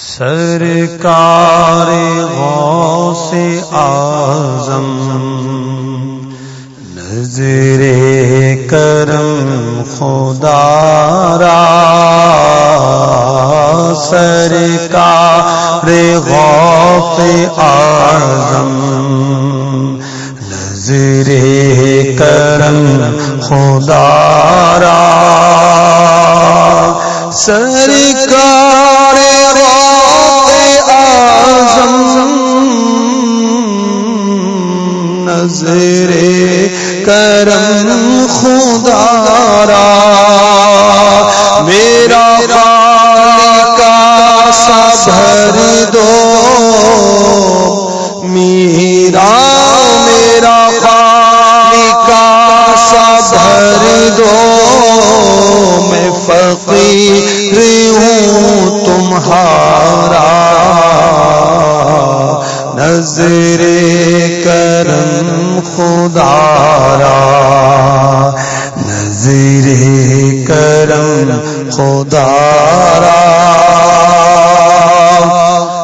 سرکار غوث آزم نظر کرم خدا را، سرکار غوث آزم نظر کرم خدا را، سرکار نظر کرم خدا را، میرا کا سبر دو۔ میرا میرا کا سبر دو۔ میں فقیر ہوں تمہارا۔ نظر کرم خدا نظر کرم خدا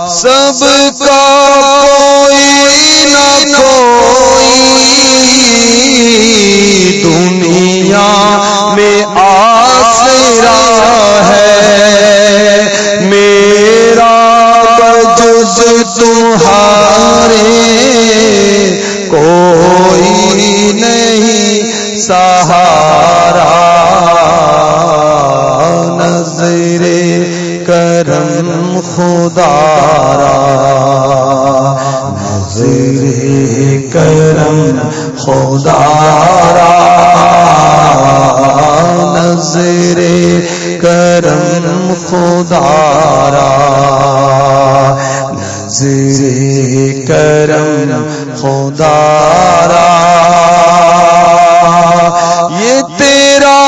سب کا سہارا نظر کرم خدا نظر کرم خدا نظر کرم خدا نظر کرم خدا یہ تیرا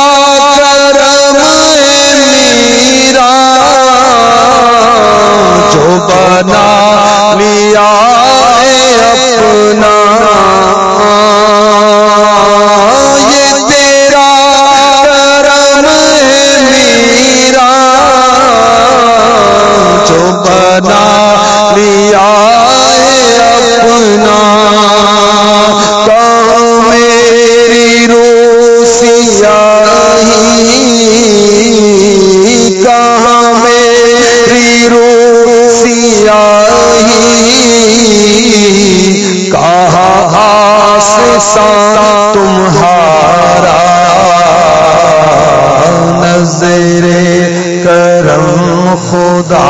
آسان تمہارا نظر کرم خدا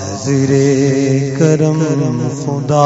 نظر کرم خدا